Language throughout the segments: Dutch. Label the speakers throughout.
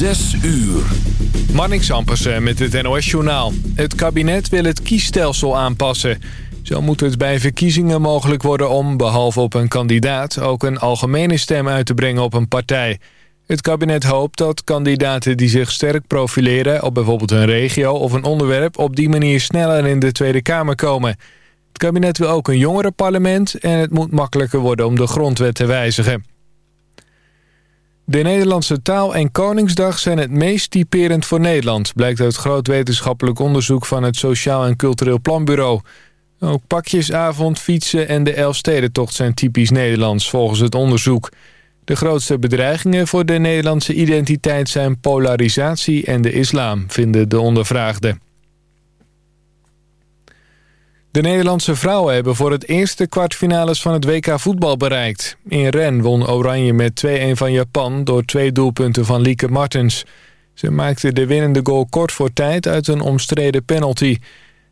Speaker 1: Zes uur.
Speaker 2: Marnix Ampersen met het NOS-journaal. Het kabinet wil het kiesstelsel aanpassen. Zo moet het bij verkiezingen mogelijk worden om, behalve op een kandidaat... ook een algemene stem uit te brengen op een partij. Het kabinet hoopt dat kandidaten die zich sterk profileren... op bijvoorbeeld een regio of een onderwerp... op die manier sneller in de Tweede Kamer komen. Het kabinet wil ook een jongerenparlement... en het moet makkelijker worden om de grondwet te wijzigen. De Nederlandse taal en Koningsdag zijn het meest typerend voor Nederland... blijkt uit groot wetenschappelijk onderzoek van het Sociaal en Cultureel Planbureau. Ook pakjesavond, fietsen en de Elfstedentocht zijn typisch Nederlands volgens het onderzoek. De grootste bedreigingen voor de Nederlandse identiteit zijn polarisatie en de islam, vinden de ondervraagden. De Nederlandse vrouwen hebben voor het eerste kwartfinales van het WK voetbal bereikt. In Ren won Oranje met 2-1 van Japan door twee doelpunten van Lieke Martens. Ze maakte de winnende goal kort voor tijd uit een omstreden penalty.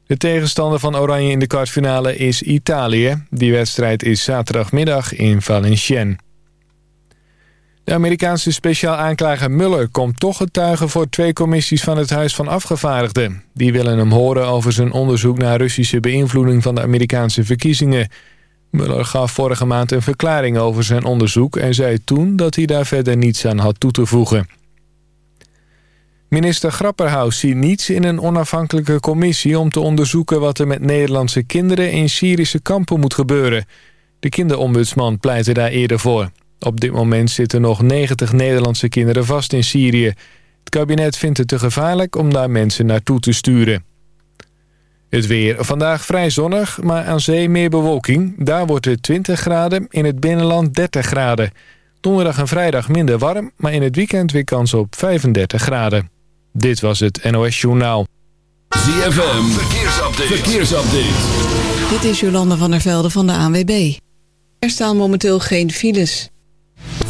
Speaker 2: De tegenstander van Oranje in de kwartfinale is Italië. Die wedstrijd is zaterdagmiddag in Valenciennes. De Amerikaanse speciaal aanklager Mueller komt toch getuigen voor twee commissies van het Huis van Afgevaardigden. Die willen hem horen over zijn onderzoek naar Russische beïnvloeding van de Amerikaanse verkiezingen. Mueller gaf vorige maand een verklaring over zijn onderzoek en zei toen dat hij daar verder niets aan had toe te voegen. Minister Grapperhaus ziet niets in een onafhankelijke commissie om te onderzoeken wat er met Nederlandse kinderen in Syrische kampen moet gebeuren. De kinderombudsman pleitte daar eerder voor. Op dit moment zitten nog 90 Nederlandse kinderen vast in Syrië. Het kabinet vindt het te gevaarlijk om daar mensen naartoe te sturen. Het weer. Vandaag vrij zonnig, maar aan zee meer bewolking. Daar wordt het 20 graden, in het binnenland 30 graden. Donderdag en vrijdag minder warm, maar in het weekend weer kans op 35 graden. Dit was het NOS Journaal.
Speaker 1: ZFM, verkeersupdate. verkeersupdate.
Speaker 3: Dit is Jolanda van der Velde van de ANWB. Er staan momenteel geen files.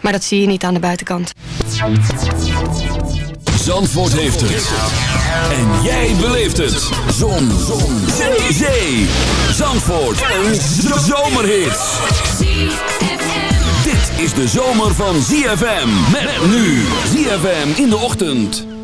Speaker 4: Maar dat zie je niet aan de buitenkant.
Speaker 1: Zandvoort heeft het. En jij beleeft het. Zon. Zon. Zee. Zee. Zandvoort. Een zomerhit. Dit is de zomer van ZFM. Met nu. ZFM in de ochtend.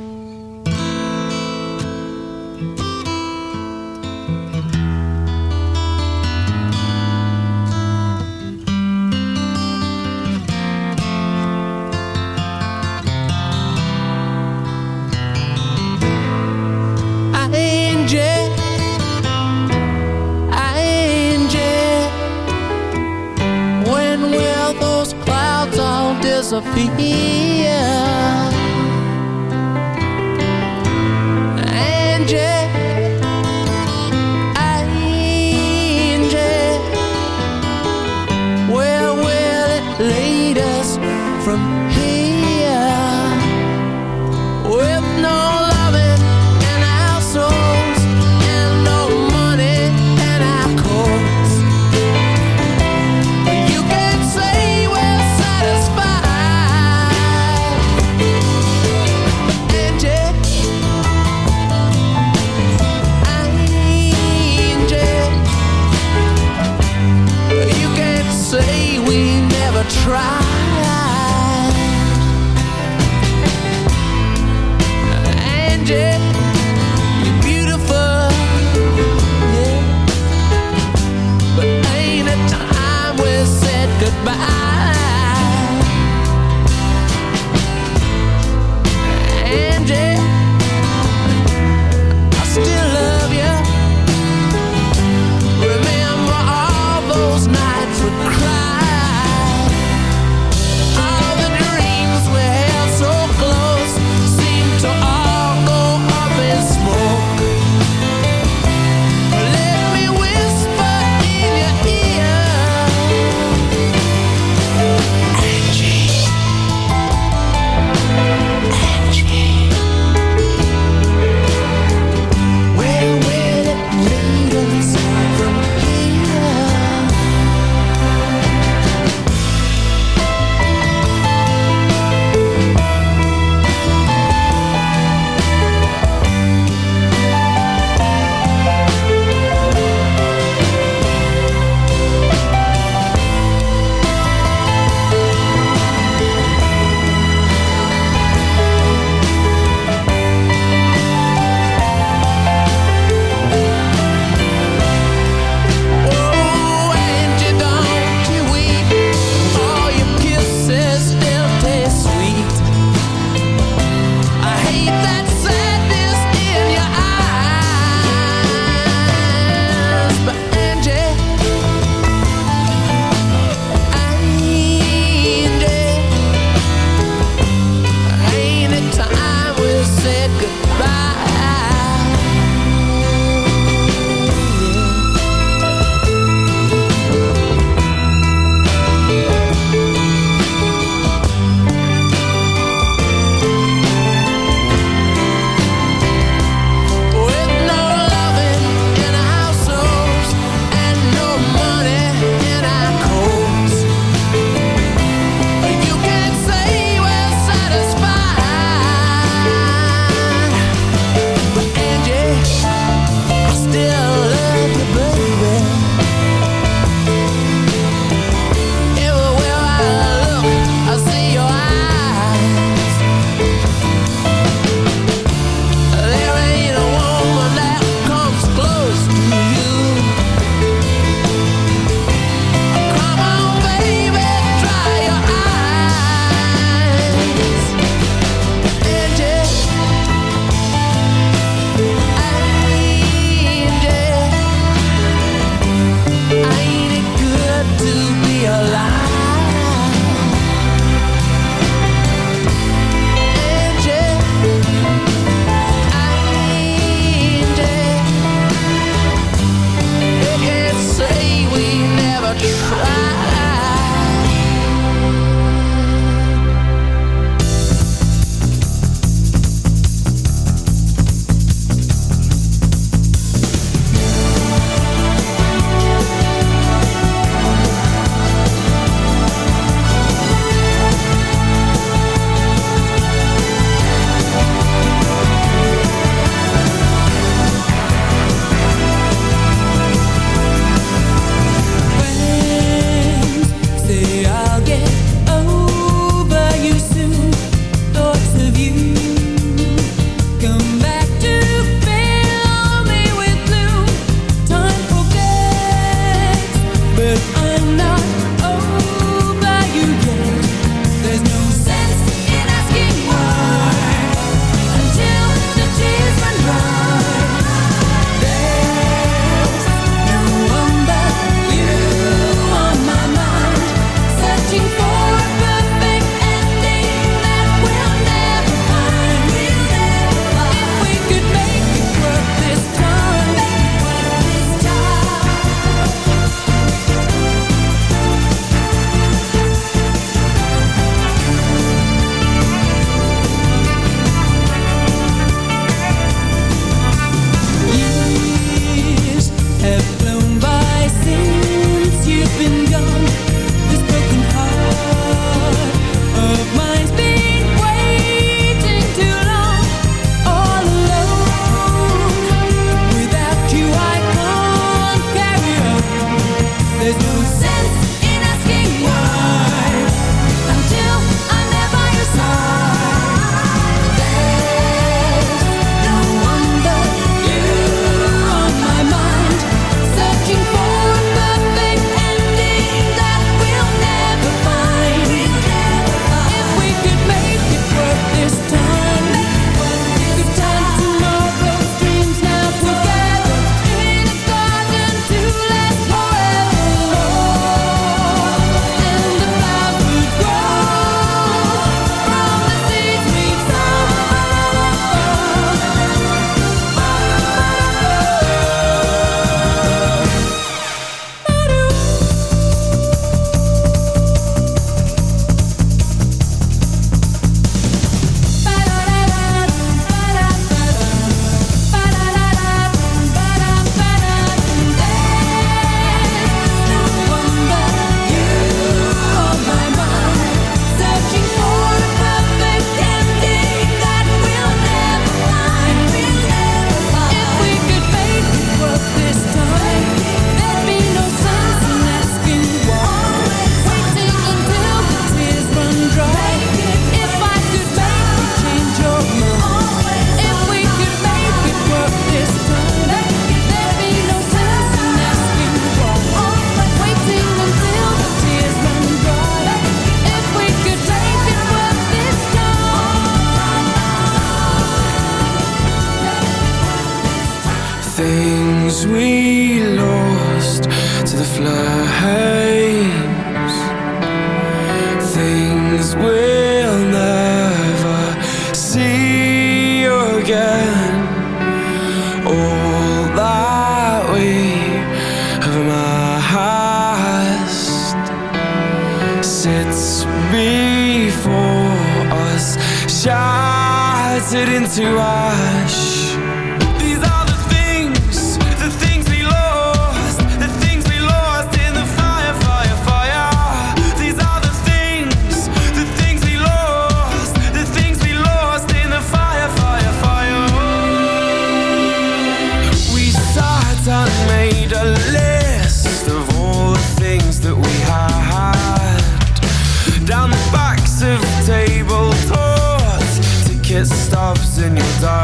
Speaker 5: melted into ash. in your
Speaker 6: dark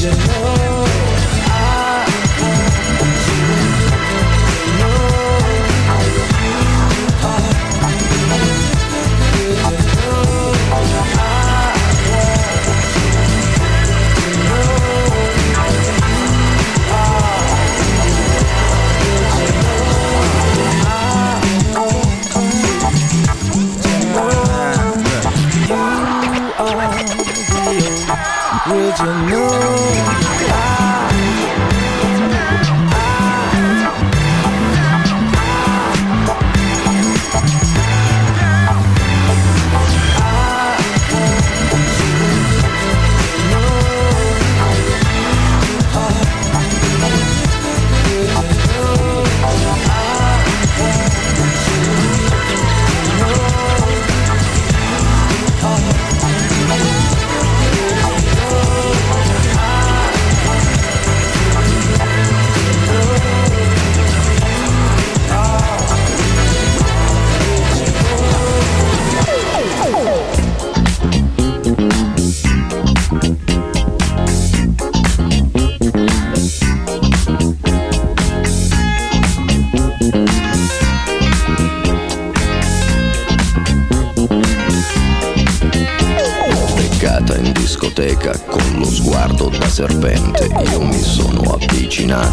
Speaker 7: you you know?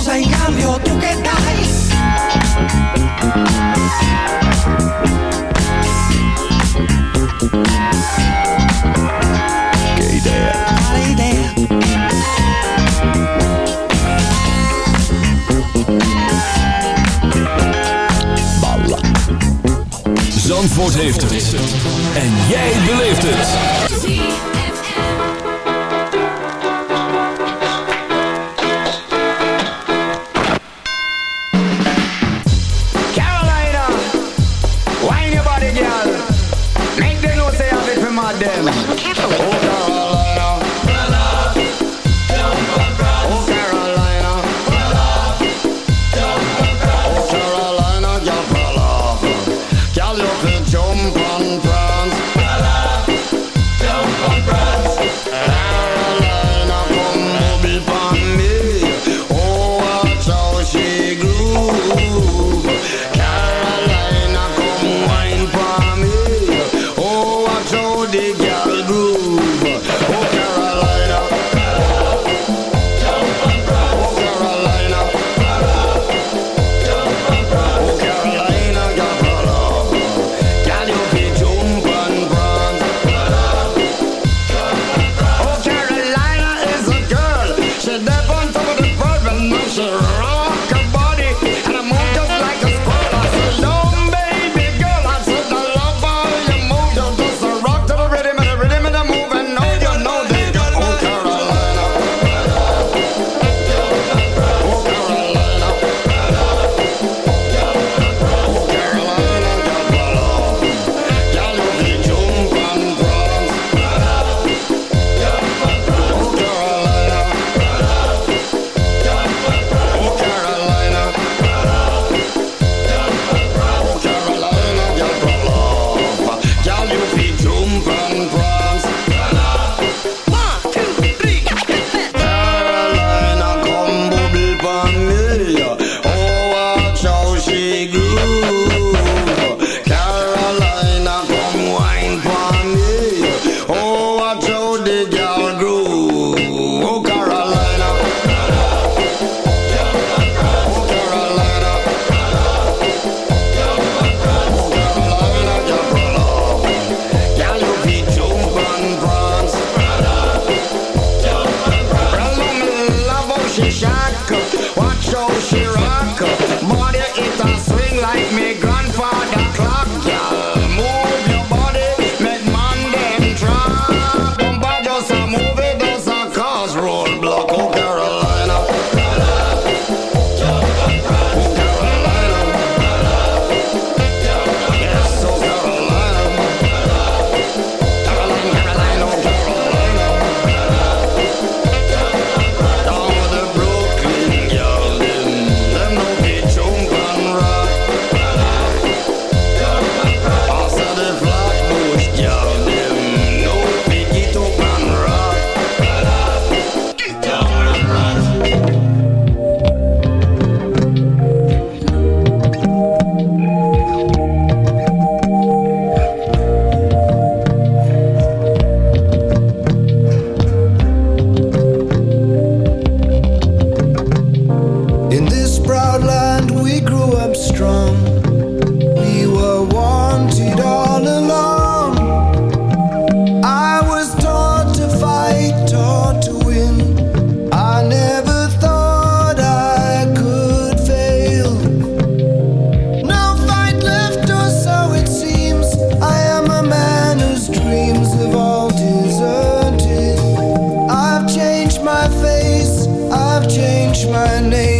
Speaker 8: Scusa in cambio tu che dai?
Speaker 9: Che idea?
Speaker 8: Quale idea?
Speaker 9: Balla.
Speaker 10: Zandvoort heeft het. En jij beleeft het.
Speaker 11: My name,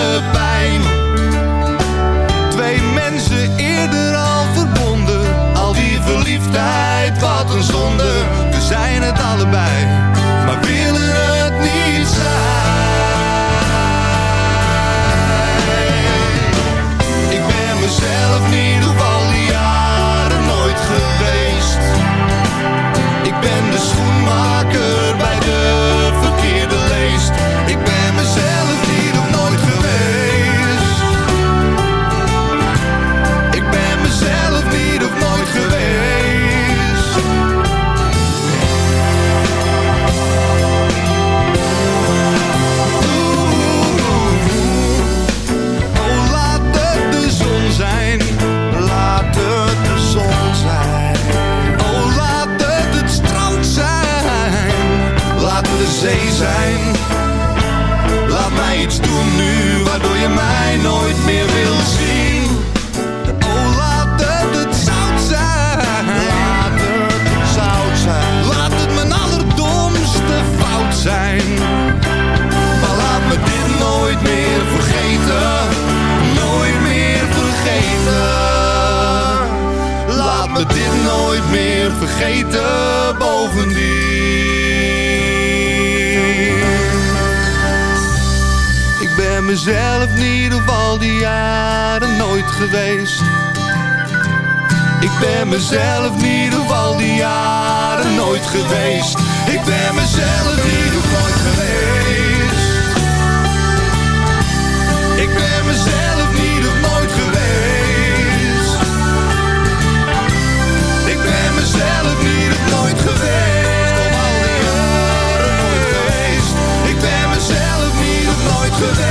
Speaker 12: mezelf niet of geval die jaren nooit geweest. Ik ben mezelf niet of geval die jaren nooit geweest. Ik ben mezelf niet nog nooit geweest. Ik ben mezelf niet of nooit geweest. Ik ben mezelf niet of nooit geweest.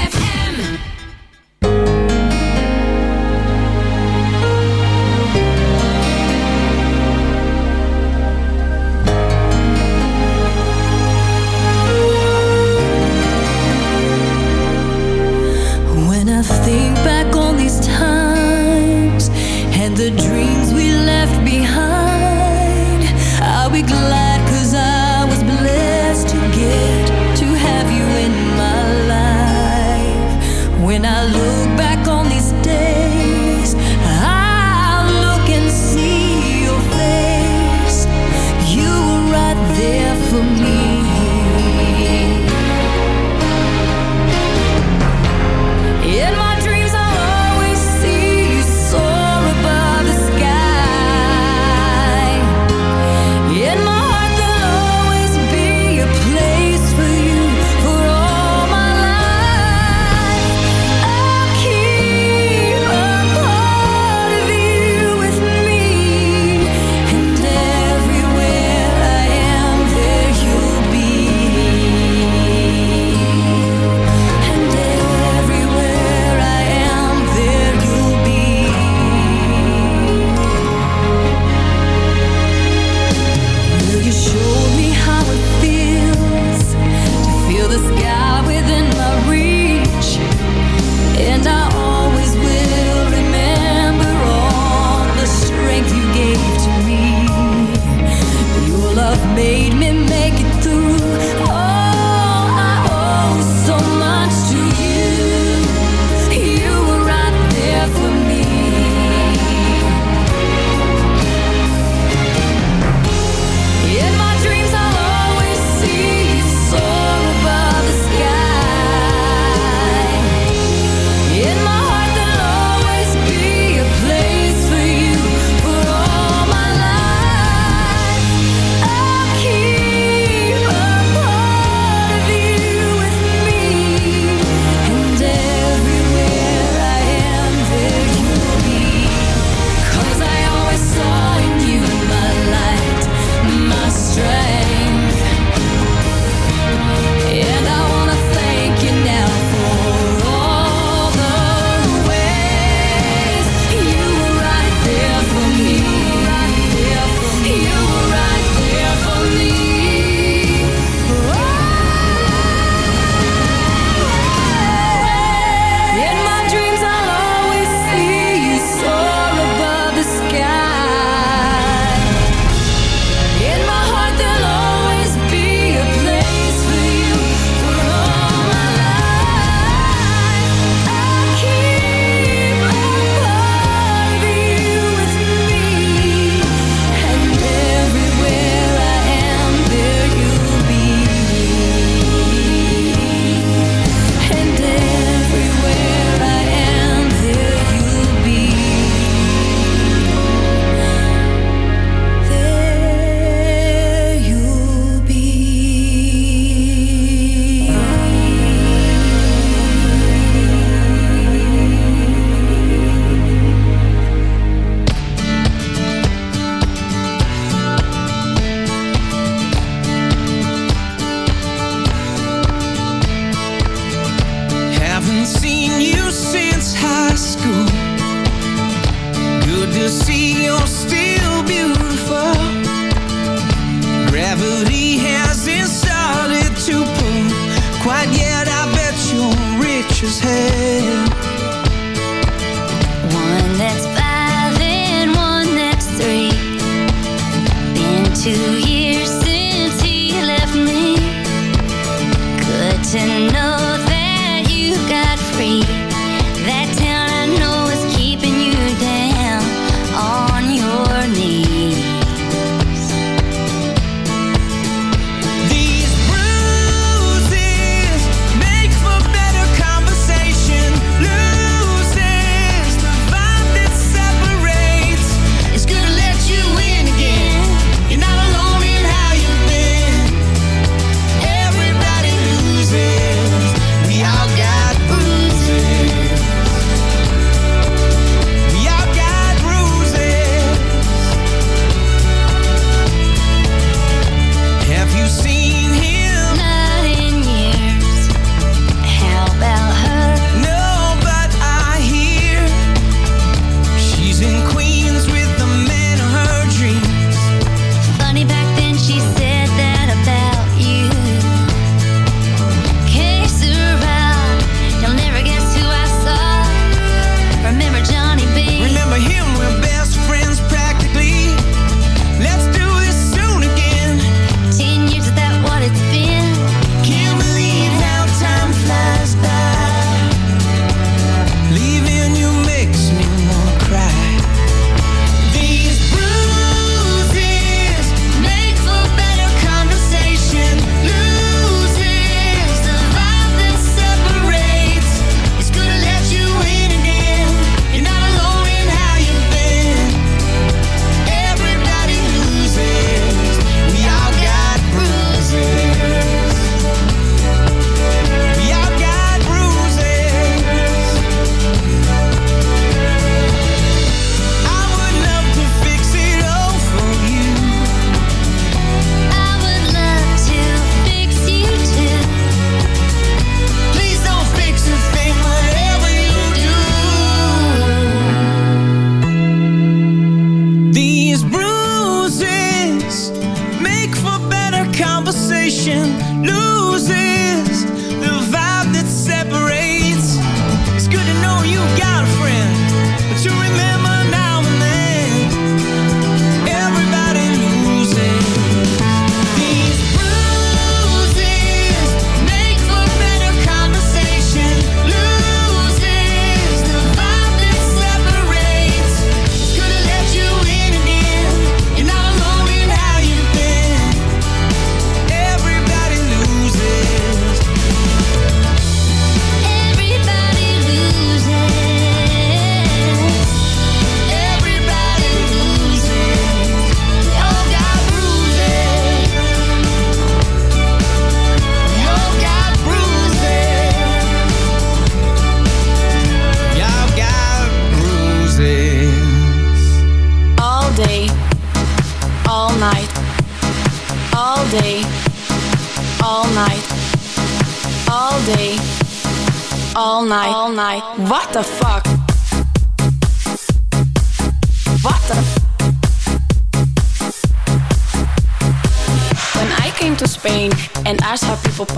Speaker 6: station. Lose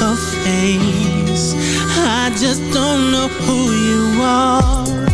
Speaker 13: a face. I just don't know who you are.